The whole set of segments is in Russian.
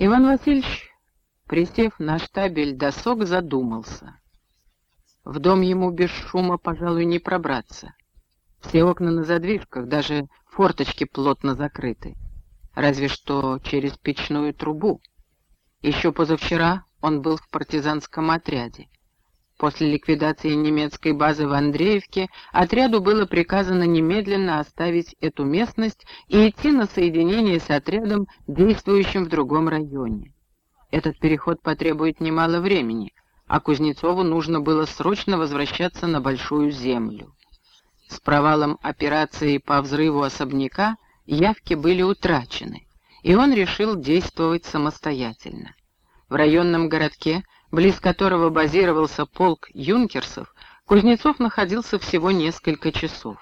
Иван Васильевич, присев на штабель досок, задумался. В дом ему без шума, пожалуй, не пробраться. Все окна на задвижках, даже форточки плотно закрыты. Разве что через печную трубу. Еще позавчера он был в партизанском отряде. После ликвидации немецкой базы в Андреевке отряду было приказано немедленно оставить эту местность и идти на соединение с отрядом, действующим в другом районе. Этот переход потребует немало времени, а Кузнецову нужно было срочно возвращаться на Большую Землю. С провалом операции по взрыву особняка явки были утрачены, и он решил действовать самостоятельно. В районном городке, близ которого базировался полк юнкерсов, Кузнецов находился всего несколько часов.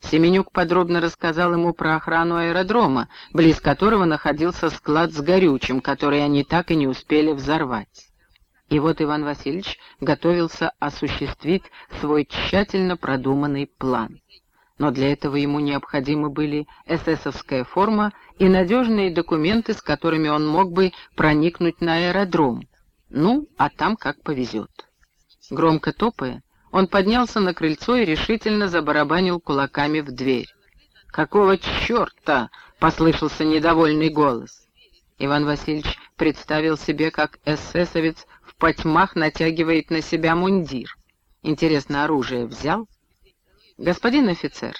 Семенюк подробно рассказал ему про охрану аэродрома, близ которого находился склад с горючим, который они так и не успели взорвать. И вот Иван Васильевич готовился осуществить свой тщательно продуманный план. Но для этого ему необходимы были эсэсовская форма и надежные документы, с которыми он мог бы проникнуть на аэродром. Ну, а там как повезет. Громко топая, он поднялся на крыльцо и решительно забарабанил кулаками в дверь. «Какого черта?» — послышался недовольный голос. Иван Васильевич представил себе, как эсэсовец потьмах натягивает на себя мундир. Интересно, оружие взял? Господин офицер,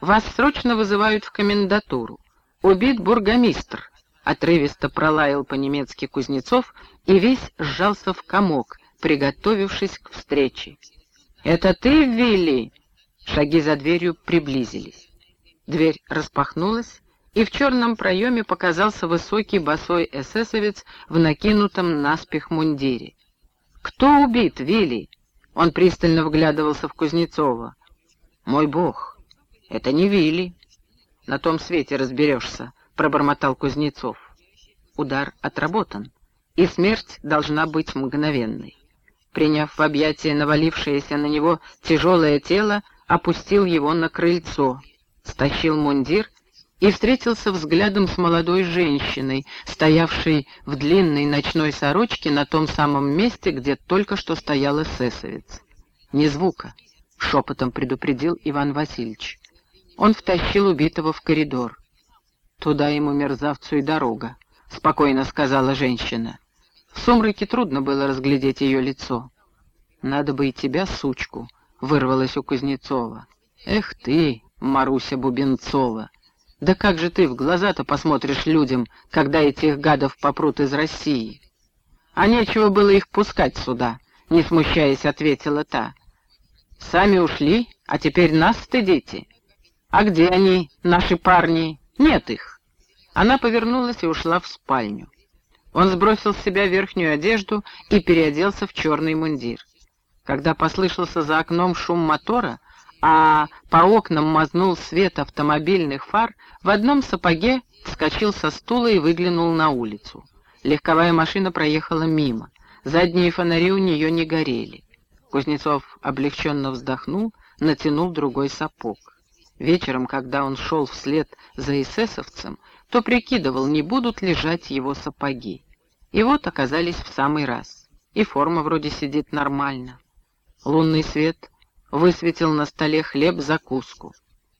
вас срочно вызывают в комендатуру. Убит бургомистр. Отрывисто пролаял по-немецки Кузнецов и весь сжался в комок, приготовившись к встрече. «Это ты, Вилли?» Шаги за дверью приблизились. Дверь распахнулась, и в черном проеме показался высокий босой эсэсовец в накинутом наспех мундире. «Кто убит, Вилли?» Он пристально вглядывался в Кузнецова. «Мой бог, это не Вилли. На том свете разберешься», — пробормотал Кузнецов. Удар отработан, и смерть должна быть мгновенной. Приняв в объятия навалившееся на него тяжелое тело, опустил его на крыльцо, стащил мундир и встретился взглядом с молодой женщиной, стоявшей в длинной ночной сорочке на том самом месте, где только что стоял эсэсовец. «Ни звука», — шепотом предупредил Иван Васильевич. Он втащил убитого в коридор. «Туда ему, мерзавцу, и дорога», — спокойно сказала женщина. В сумраке трудно было разглядеть ее лицо. «Надо бы и тебя, сучку», — вырвалась у Кузнецова. «Эх ты, Маруся Бубенцова!» Да как же ты в глаза-то посмотришь людям, когда этих гадов попрут из России? А нечего было их пускать сюда, не смущаясь, ответила та. Сами ушли, а теперь нас стыдите. А где они, наши парни? Нет их. Она повернулась и ушла в спальню. Он сбросил с себя верхнюю одежду и переоделся в черный мундир. Когда послышался за окном шум мотора, а по окнам мазнул свет автомобильных фар, в одном сапоге вскочил со стула и выглянул на улицу. Легковая машина проехала мимо. Задние фонари у нее не горели. Кузнецов облегченно вздохнул, натянул другой сапог. Вечером, когда он шел вслед за эсэсовцем, то прикидывал, не будут лежать его сапоги. И вот оказались в самый раз. И форма вроде сидит нормально. Лунный свет высветил на столе хлеб-закуску.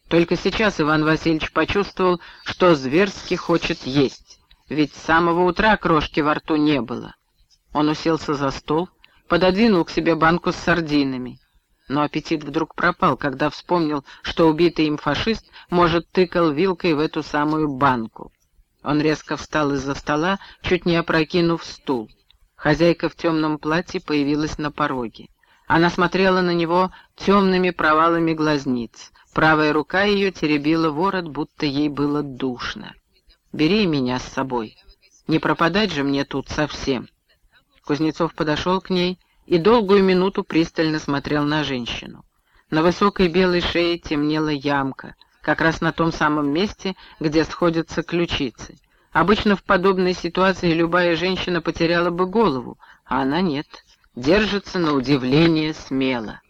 Только сейчас Иван Васильевич почувствовал, что зверски хочет есть, ведь с самого утра крошки во рту не было. Он уселся за стол, пододвинул к себе банку с сардинами. Но аппетит вдруг пропал, когда вспомнил, что убитый им фашист, может, тыкал вилкой в эту самую банку. Он резко встал из-за стола, чуть не опрокинув стул. Хозяйка в темном платье появилась на пороге. Она смотрела на него темными провалами глазниц. Правая рука ее теребила ворот, будто ей было душно. «Бери меня с собой. Не пропадать же мне тут совсем». Кузнецов подошел к ней и долгую минуту пристально смотрел на женщину. На высокой белой шее темнела ямка, как раз на том самом месте, где сходятся ключицы. Обычно в подобной ситуации любая женщина потеряла бы голову, а она нет держится на удивление смело.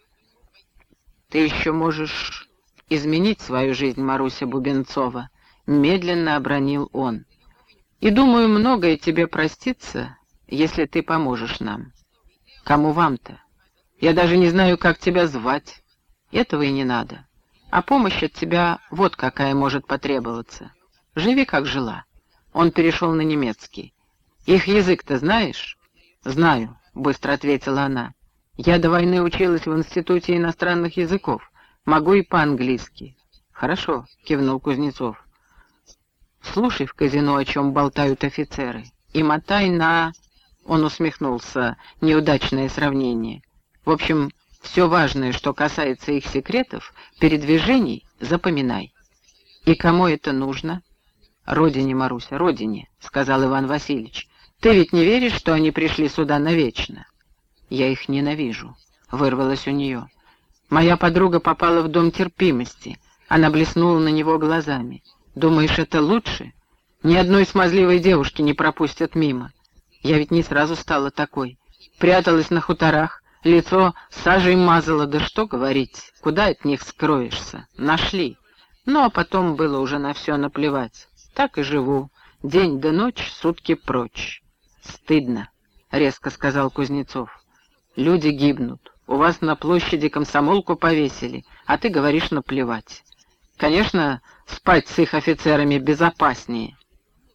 «Ты еще можешь изменить свою жизнь, Маруся Бубенцова», — медленно обронил он. И думаю, многое тебе простится, если ты поможешь нам. Кому вам-то? Я даже не знаю, как тебя звать. Этого и не надо. А помощь от тебя вот какая может потребоваться. Живи, как жила. Он перешел на немецкий. Их язык-то знаешь? Знаю, быстро ответила она. Я до войны училась в Институте иностранных языков. Могу и по-английски. Хорошо, кивнул Кузнецов. Слушай в казино, о чем болтают офицеры, и мотай на... Он усмехнулся. Неудачное сравнение. В общем, все важное, что касается их секретов, передвижений, запоминай. И кому это нужно? Родине, Маруся, родине, сказал Иван Васильевич. Ты ведь не веришь, что они пришли сюда навечно? Я их ненавижу, вырвалось у нее. Моя подруга попала в дом терпимости. Она блеснула на него глазами. Думаешь, это лучше? Ни одной смазливой девушки не пропустят мимо. Я ведь не сразу стала такой. Пряталась на хуторах, лицо сажей мазала, да что говорить, куда от них скроешься? Нашли. Ну, а потом было уже на все наплевать. Так и живу. День да ночь, сутки прочь. Стыдно, — резко сказал Кузнецов. Люди гибнут. У вас на площади комсомолку повесили, а ты говоришь наплевать. Конечно, спать с их офицерами безопаснее.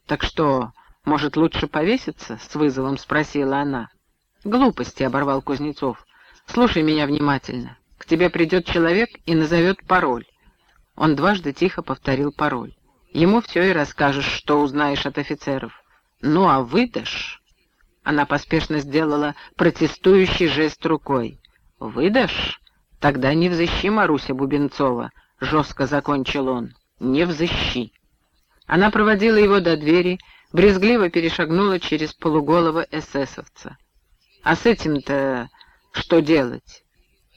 Так что, может, лучше повеситься?» — с вызовом спросила она. «Глупости», — оборвал Кузнецов. «Слушай меня внимательно. К тебе придет человек и назовет пароль». Он дважды тихо повторил пароль. «Ему все и расскажешь, что узнаешь от офицеров. Ну, а выдашь...» Она поспешно сделала протестующий жест рукой. «Выдашь? Тогда не взыщи Маруся Бубенцова», — жестко закончил он. «Не взыщи». Она проводила его до двери, брезгливо перешагнула через полуголого эсэсовца. «А с этим-то что делать?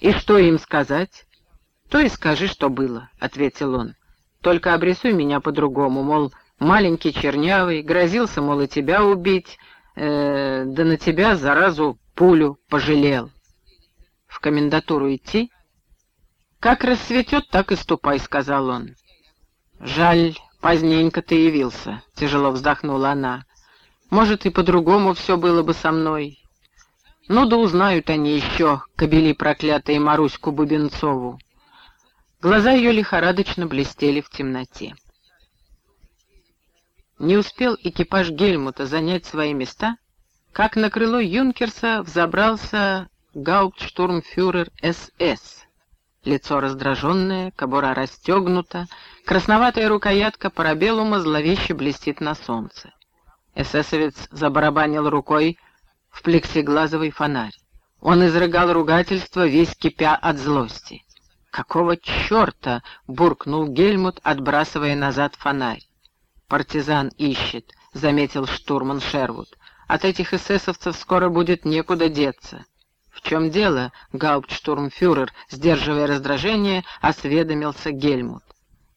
И что им сказать?» «То и скажи, что было», — ответил он. «Только обрисуй меня по-другому, мол, маленький чернявый, грозился, мол, и тебя убить, э, да на тебя заразу пулю пожалел». «В комендатуру идти?» «Как рассветет, так и ступай», — сказал он. «Жаль, «Поздненько ты явился», — тяжело вздохнула она. «Может, и по-другому все было бы со мной. Ну да узнают они еще, кобели проклятые Маруську Бубенцову». Глаза ее лихорадочно блестели в темноте. Не успел экипаж Гельмута занять свои места, как на крыло Юнкерса взобрался гауптштурмфюрер СС, Лицо раздраженное, кобура расстегнута, красноватая рукоятка парабеллума зловеще блестит на солнце. Эсэсовец забарабанил рукой в плексиглазовый фонарь. Он изрыгал ругательство, весь кипя от злости. «Какого черта?» — буркнул Гельмут, отбрасывая назад фонарь. «Партизан ищет», — заметил штурман Шервуд. «От этих эсэсовцев скоро будет некуда деться». «В чем дело?» — гауптштурмфюрер, сдерживая раздражение, осведомился Гельмут.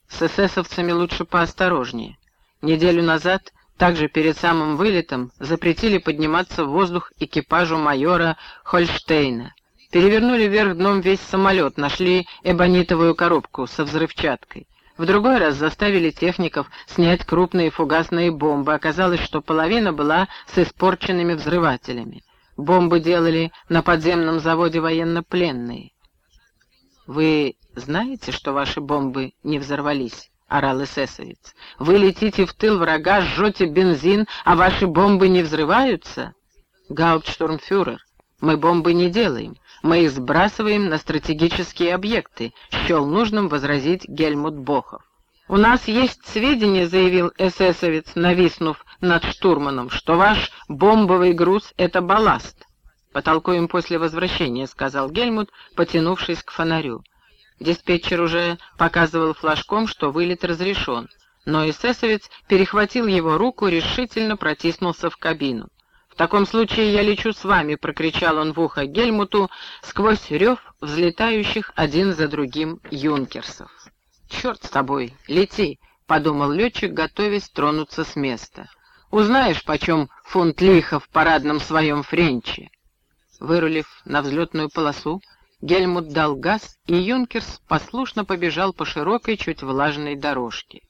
«С эсэсовцами лучше поосторожнее. Неделю назад, также перед самым вылетом, запретили подниматься в воздух экипажу майора Хольштейна. Перевернули вверх дном весь самолет, нашли эбонитовую коробку со взрывчаткой. В другой раз заставили техников снять крупные фугасные бомбы. Оказалось, что половина была с испорченными взрывателями. Бомбы делали на подземном заводе военнопленные. «Вы знаете, что ваши бомбы не взорвались?» — орал эсэсовец. «Вы летите в тыл врага, жжете бензин, а ваши бомбы не взрываются?» «Гауптштурмфюрер, мы бомбы не делаем, мы их сбрасываем на стратегические объекты», — счел нужным возразить Гельмут Бохов. «У нас есть сведения», — заявил эсэсовец, нависнув над штурманом, «что ваш бомбовый груз — это балласт». «Потолкуем после возвращения», — сказал Гельмут, потянувшись к фонарю. Диспетчер уже показывал флажком, что вылет разрешен, но эсэсовец перехватил его руку, решительно протиснулся в кабину. «В таком случае я лечу с вами», — прокричал он в ухо Гельмуту сквозь рев взлетающих один за другим юнкерсов. «Черт с тобой, лети!» — подумал летчик, готовясь тронуться с места. «Узнаешь, почем фунт лиха в парадном своем френче?» Вырулив на взлетную полосу, Гельмут дал газ, и Юнкерс послушно побежал по широкой, чуть влажной дорожке.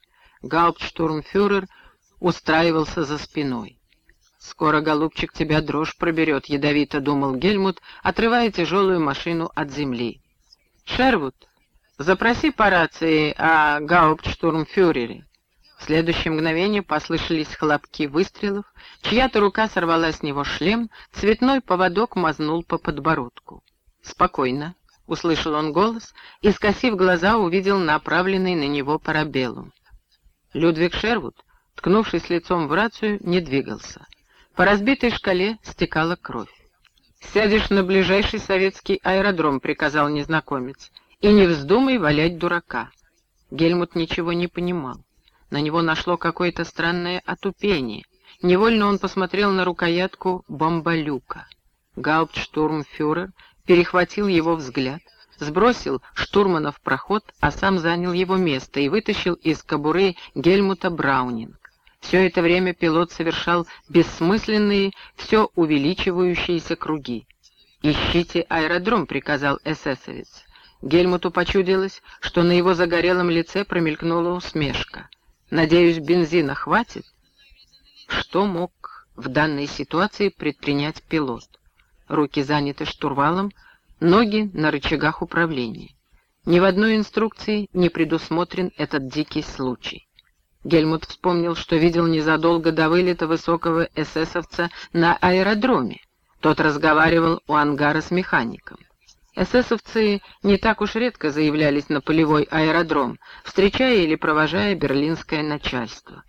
Гауптштурмфюрер устраивался за спиной. «Скоро, голубчик, тебя дрожь проберет», — ядовито думал Гельмут, отрывая тяжелую машину от земли. «Шервуд, запроси по рации о гауптштурмфюрере». В следующее мгновение послышались хлопки выстрелов, чья-то рука сорвала с него шлем, цветной поводок мазнул по подбородку. «Спокойно», — услышал он голос и, скосив глаза, увидел направленный на него парабеллум. Людвиг Шервуд, ткнувшись лицом в рацию, не двигался. По разбитой шкале стекала кровь. «Сядешь на ближайший советский аэродром», — приказал незнакомец, — «и не вздумай валять дурака». Гельмут ничего не понимал. На него нашло какое-то странное отупение. Невольно он посмотрел на рукоятку бомболюка. Гауптштурмфюрер перехватил его взгляд, сбросил штурмана в проход, а сам занял его место и вытащил из кобуры Гельмута Браунинг. Все это время пилот совершал бессмысленные, все увеличивающиеся круги. «Ищите аэродром», — приказал эсэсовец. Гельмуту почудилось, что на его загорелом лице промелькнула усмешка. Надеюсь, бензина хватит? Что мог в данной ситуации предпринять пилот? Руки заняты штурвалом, ноги на рычагах управления. Ни в одной инструкции не предусмотрен этот дикий случай. Гельмут вспомнил, что видел незадолго до вылета высокого эсэсовца на аэродроме. Тот разговаривал у ангара с механиком. Эсэсовцы не так уж редко заявлялись на полевой аэродром, встречая или провожая берлинское начальство.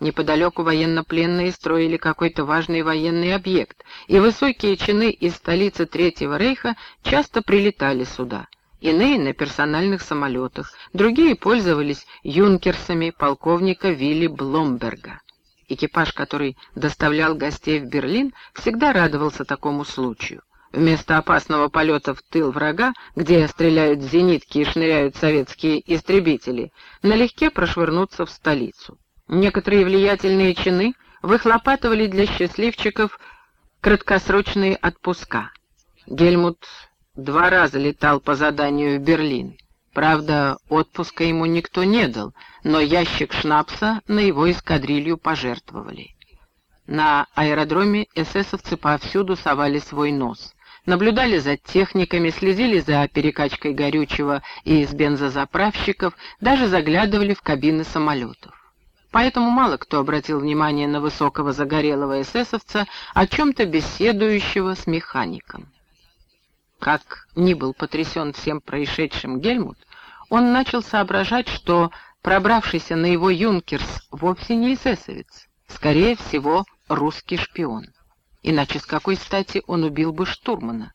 Неподалеку военнопленные строили какой-то важный военный объект, и высокие чины из столицы Третьего Рейха часто прилетали сюда. Иные на персональных самолетах, другие пользовались юнкерсами полковника Вилли Бломберга. Экипаж, который доставлял гостей в Берлин, всегда радовался такому случаю. Вместо опасного полета в тыл врага, где стреляют зенитки и шныряют советские истребители, налегке прошвырнуться в столицу. Некоторые влиятельные чины выхлопатывали для счастливчиков краткосрочные отпуска. Гельмут два раза летал по заданию в Берлин. Правда, отпуска ему никто не дал, но ящик шнапса на его эскадрилью пожертвовали. На аэродроме эсэсовцы повсюду совали свой нос наблюдали за техниками, следили за перекачкой горючего из бензозаправщиков, даже заглядывали в кабины самолетов. Поэтому мало кто обратил внимание на высокого загорелого эсэсовца, о чем-то беседующего с механиком. Как ни был потрясен всем происшедшим Гельмут, он начал соображать, что пробравшийся на его юнкерс вовсе не эсэсовец, скорее всего, русский шпион. Иначе с какой стати он убил бы штурмана?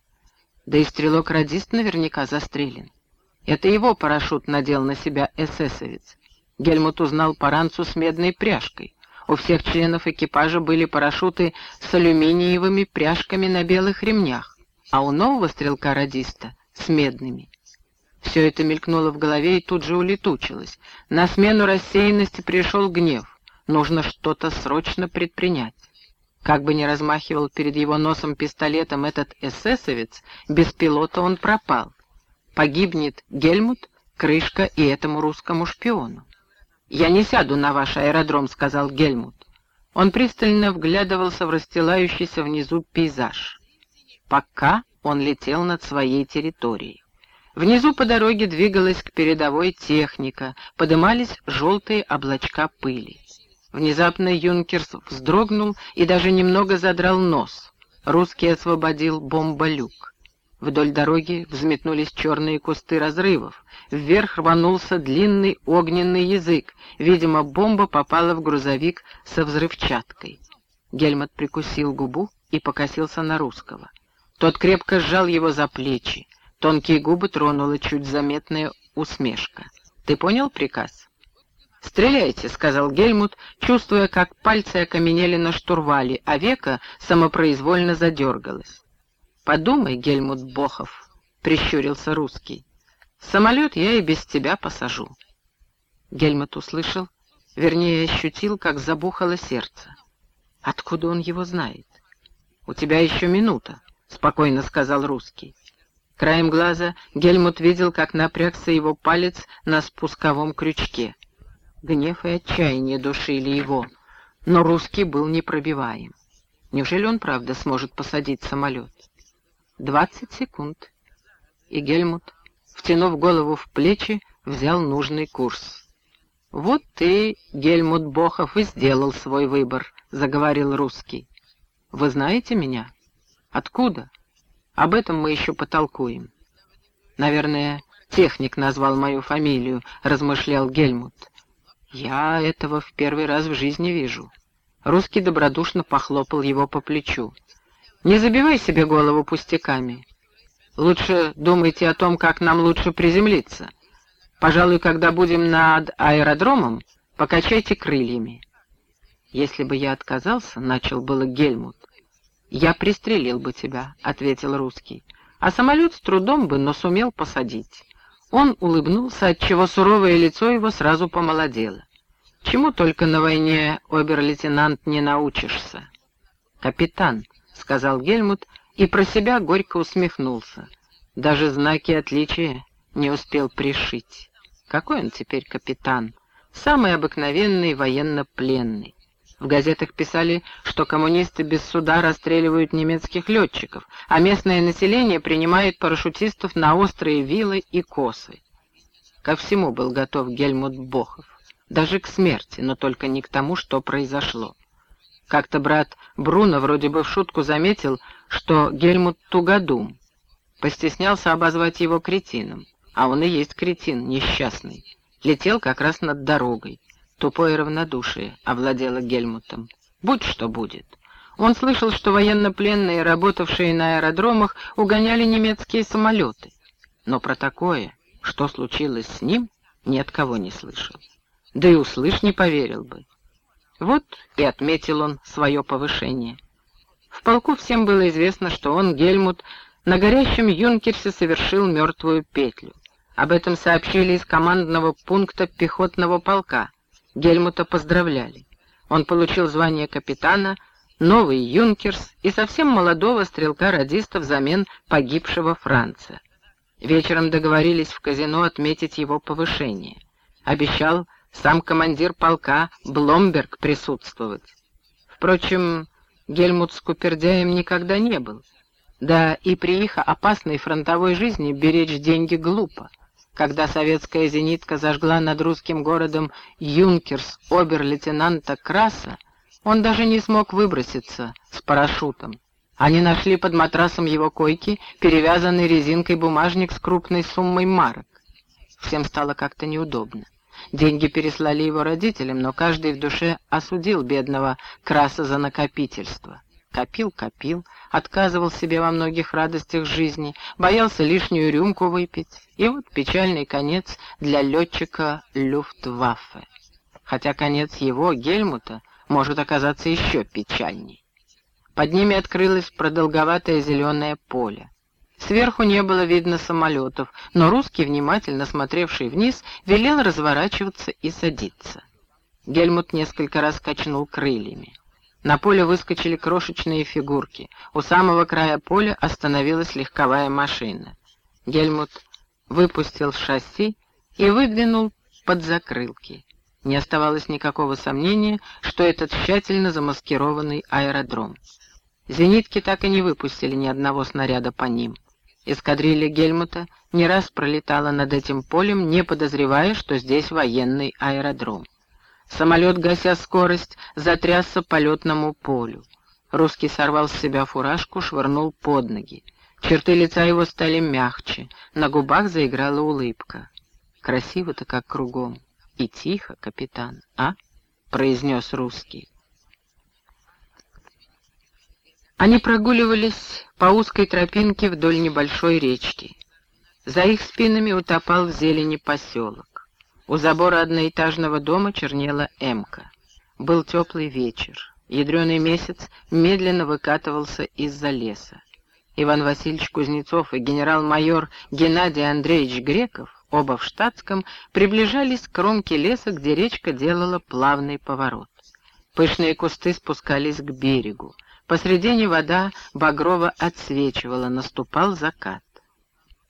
Да и стрелок-радист наверняка застрелен. Это его парашют надел на себя эсэсовец. Гельмут узнал по ранцу с медной пряжкой. У всех членов экипажа были парашюты с алюминиевыми пряжками на белых ремнях, а у нового стрелка-радиста — с медными. Все это мелькнуло в голове и тут же улетучилось. На смену рассеянности пришел гнев. Нужно что-то срочно предпринять. Как бы ни размахивал перед его носом пистолетом этот эсэсовец, без пилота он пропал. Погибнет Гельмут, крышка и этому русскому шпиону. «Я не сяду на ваш аэродром», — сказал Гельмут. Он пристально вглядывался в расстилающийся внизу пейзаж. Пока он летел над своей территорией. Внизу по дороге двигалась к передовой техника, подымались желтые облачка пыли. Внезапно Юнкерс вздрогнул и даже немного задрал нос. Русский освободил бомболюк. Вдоль дороги взметнулись черные кусты разрывов. Вверх рванулся длинный огненный язык. Видимо, бомба попала в грузовик со взрывчаткой. Гельмот прикусил губу и покосился на русского. Тот крепко сжал его за плечи. Тонкие губы тронула чуть заметная усмешка. «Ты понял приказ?» «Стреляйте», — сказал Гельмут, чувствуя, как пальцы окаменели на штурвале, а века самопроизвольно задергалось. «Подумай, Гельмут Бохов», — прищурился русский. «Самолет я и без тебя посажу». Гельмут услышал, вернее, ощутил, как забухало сердце. Откуда он его знает? «У тебя еще минута», — спокойно сказал русский. Краем глаза Гельмут видел, как напрягся его палец на спусковом крючке. Гнев и отчаяние душили его. Но русский был непробиваем. Неужели он, правда, сможет посадить самолет? Двадцать секунд. И Гельмут, втянув голову в плечи, взял нужный курс. «Вот ты, Гельмут Бохов, и сделал свой выбор», — заговорил русский. «Вы знаете меня? Откуда? Об этом мы еще потолкуем». «Наверное, техник назвал мою фамилию», — размышлял Гельмут. «Я этого в первый раз в жизни вижу». Русский добродушно похлопал его по плечу. «Не забивай себе голову пустяками. Лучше думайте о том, как нам лучше приземлиться. Пожалуй, когда будем над аэродромом, покачайте крыльями». «Если бы я отказался», — начал было Гельмут. «Я пристрелил бы тебя», — ответил русский. «А самолет с трудом бы, но сумел посадить». Он улыбнулся, отчего суровое лицо его сразу помолодело. Чему только на войне, обер-лейтенант, не научишься. «Капитан», — сказал Гельмут, и про себя горько усмехнулся. Даже знаки отличия не успел пришить. Какой он теперь капитан? Самый обыкновенный военно-пленный. В газетах писали, что коммунисты без суда расстреливают немецких летчиков, а местное население принимает парашютистов на острые вилы и косы. Ко всему был готов Гельмут Бохов даже к смерти, но только не к тому, что произошло. Как-то брат Бруно вроде бы в шутку заметил, что Гельмут тугодум. Постеснялся обозвать его кретином, а он и есть кретин, несчастный. Летел как раз над дорогой. Тупое равнодушие овладело Гельмутом. Будь что будет. Он слышал, что военнопленные, работавшие на аэродромах, угоняли немецкие самолеты. Но про такое, что случилось с ним, ни от кого не слышал да и услышь не поверил бы. Вот и отметил он свое повышение. В полку всем было известно, что он, Гельмут, на горящем юнкерсе совершил мертвую петлю. Об этом сообщили из командного пункта пехотного полка. Гельмута поздравляли. Он получил звание капитана, новый юнкерс и совсем молодого стрелка-радиста взамен погибшего Франца. Вечером договорились в казино отметить его повышение. Обещал сам командир полка Бломберг присутствовать. Впрочем, Гельмут с Купердяем никогда не был. Да и при их опасной фронтовой жизни беречь деньги глупо. Когда советская зенитка зажгла над русским городом юнкерс обер-лейтенанта Краса, он даже не смог выброситься с парашютом. Они нашли под матрасом его койки перевязанный резинкой бумажник с крупной суммой марок. Всем стало как-то неудобно. Деньги переслали его родителям, но каждый в душе осудил бедного Краса за накопительство. Копил, копил, отказывал себе во многих радостях жизни, боялся лишнюю рюмку выпить. И вот печальный конец для летчика Люфтваффе. Хотя конец его, Гельмута, может оказаться еще печальней. Под ними открылось продолговатое зеленое поле. Сверху не было видно самолетов, но русский, внимательно смотревший вниз, велел разворачиваться и садиться. Гельмут несколько раз качнул крыльями. На поле выскочили крошечные фигурки. У самого края поля остановилась легковая машина. Гельмут выпустил шасси и выдвинул под закрылки. Не оставалось никакого сомнения, что это тщательно замаскированный аэродром. Зенитки так и не выпустили ни одного снаряда по ним. Эскадрилья Гельмута не раз пролетала над этим полем, не подозревая, что здесь военный аэродром. Самолет, гася скорость, затрясся по летному полю. Русский сорвал с себя фуражку, швырнул под ноги. Черты лица его стали мягче, на губах заиграла улыбка. «Красиво-то как кругом. И тихо, капитан, а?» — произнес русский. Они прогуливались по узкой тропинке вдоль небольшой речки. За их спинами утопал в зелени поселок. У забора одноэтажного дома чернела эмка. Был теплый вечер. Ядреный месяц медленно выкатывался из-за леса. Иван Васильевич Кузнецов и генерал-майор Геннадий Андреевич Греков, оба в штатском, приближались к кромке леса, где речка делала плавный поворот. Пышные кусты спускались к берегу. Посредине вода багрово отсвечивала, наступал закат.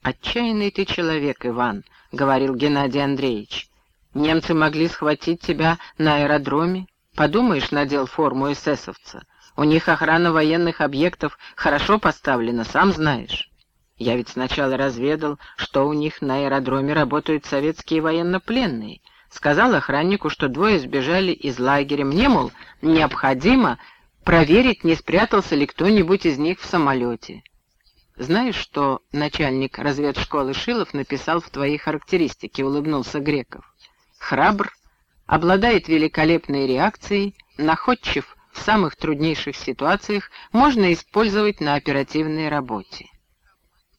«Отчаянный ты человек, Иван», — говорил Геннадий Андреевич. «Немцы могли схватить тебя на аэродроме Подумаешь, надел форму эсэсовца. У них охрана военных объектов хорошо поставлена, сам знаешь. Я ведь сначала разведал, что у них на аэродроме работают советские военнопленные. Сказал охраннику, что двое сбежали из лагеря. Мне, мол, необходимо проверить, не спрятался ли кто-нибудь из них в самолете. Знаешь, что начальник разведшколы Шилов написал в твоей характеристике, улыбнулся Греков. Храбр, обладает великолепной реакцией, находчив в самых труднейших ситуациях, можно использовать на оперативной работе.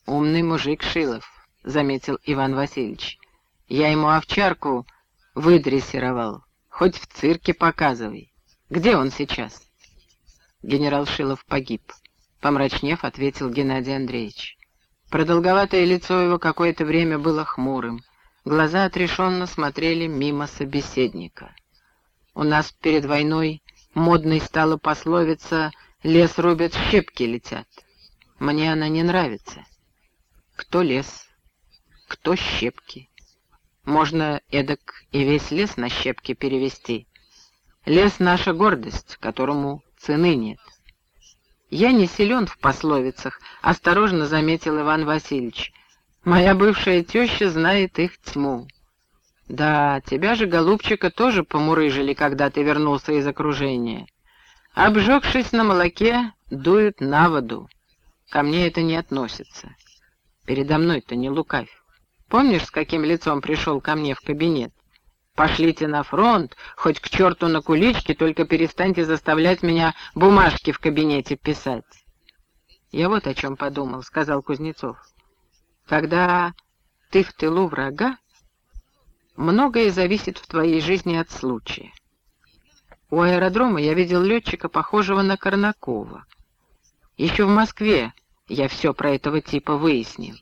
«Умный мужик Шилов», — заметил Иван Васильевич. «Я ему овчарку выдрессировал, хоть в цирке показывай. Где он сейчас?» Генерал Шилов погиб. Помрачнев, ответил Геннадий Андреевич. Продолговатое лицо его какое-то время было хмурым. Глаза отрешенно смотрели мимо собеседника. У нас перед войной модной стала пословица «лес рубят, щепки летят». Мне она не нравится. Кто лес, кто щепки. Можно эдак и весь лес на щепки перевести. Лес — наша гордость, которому цены нет. Я не силен в пословицах, осторожно заметил Иван Васильевич. Моя бывшая теща знает их тьму. Да, тебя же, голубчика, тоже помурыжили, когда ты вернулся из окружения. Обжегшись на молоке, дуют на воду. Ко мне это не относится. Передо мной-то не лукавь. Помнишь, с каким лицом пришел ко мне в кабинет? Пошлите на фронт, хоть к черту на куличке, только перестаньте заставлять меня бумажки в кабинете писать. Я вот о чем подумал, — сказал Кузнецов. Когда ты в тылу врага, многое зависит в твоей жизни от случая. У аэродрома я видел летчика, похожего на Корнакова. Еще в Москве я все про этого типа выяснил.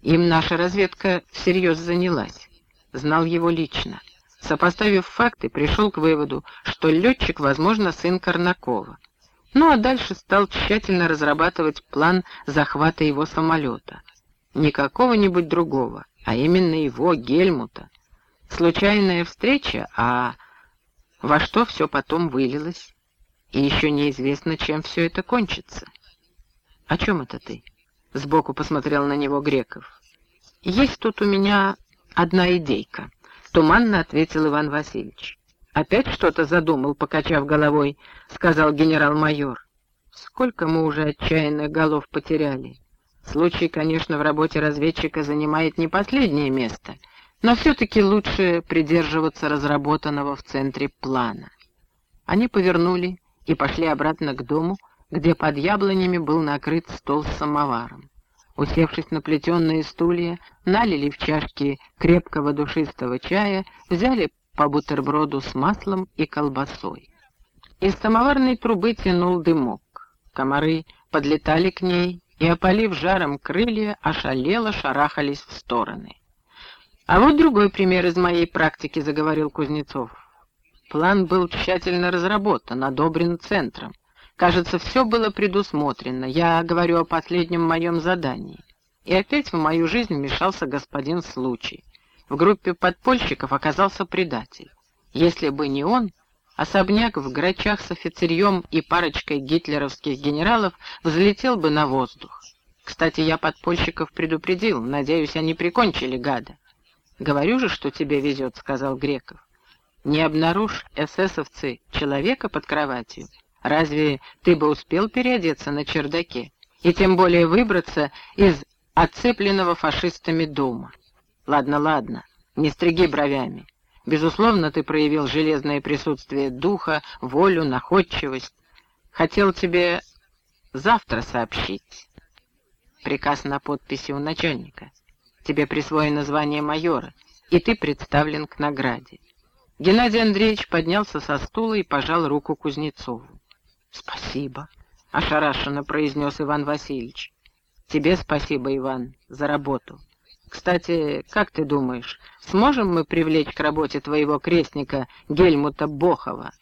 Им наша разведка всерьез занялась. Знал его лично. Сопоставив факты, пришел к выводу, что летчик, возможно, сын Корнакова. Ну а дальше стал тщательно разрабатывать план захвата его самолета. Не какого-нибудь другого, а именно его, Гельмута. Случайная встреча, а во что все потом вылилось? И еще неизвестно, чем все это кончится. «О чем это ты?» — сбоку посмотрел на него Греков. «Есть тут у меня одна идейка». — туманно ответил Иван Васильевич. «Опять что-то задумал, покачав головой», — сказал генерал-майор. «Сколько мы уже отчаянных голов потеряли. Случай, конечно, в работе разведчика занимает не последнее место, но все-таки лучше придерживаться разработанного в центре плана». Они повернули и пошли обратно к дому, где под яблонями был накрыт стол с самоваром. Усевшись на плетеные стулья, налили в чашки крепкого душистого чая, взяли по бутерброду с маслом и колбасой. Из самоварной трубы тянул дымок. Комары подлетали к ней и, опалив жаром крылья, ошалело шарахались в стороны. «А вот другой пример из моей практики», — заговорил Кузнецов. План был тщательно разработан, одобрен центром. Кажется, все было предусмотрено. Я говорю о последнем моем задании. И опять в мою жизнь вмешался господин Случай. В группе подпольщиков оказался предатель. Если бы не он, особняк в грачах с офицерьем и парочкой гитлеровских генералов взлетел бы на воздух. Кстати, я подпольщиков предупредил, надеюсь, они прикончили гада. «Говорю же, что тебе везет», — сказал Греков. «Не обнаружь эсэсовцы человека под кроватью, Разве ты бы успел переодеться на чердаке? И тем более выбраться из оцепленного фашистами дома? Ладно, ладно, не стриги бровями. Безусловно, ты проявил железное присутствие духа, волю, находчивость. Хотел тебе завтра сообщить. Приказ на подписи у начальника. Тебе присвоено звание майора, и ты представлен к награде. Геннадий Андреевич поднялся со стула и пожал руку Кузнецову. «Спасибо», — ошарашенно произнес Иван Васильевич. «Тебе спасибо, Иван, за работу. Кстати, как ты думаешь, сможем мы привлечь к работе твоего крестника Гельмута Бохова?»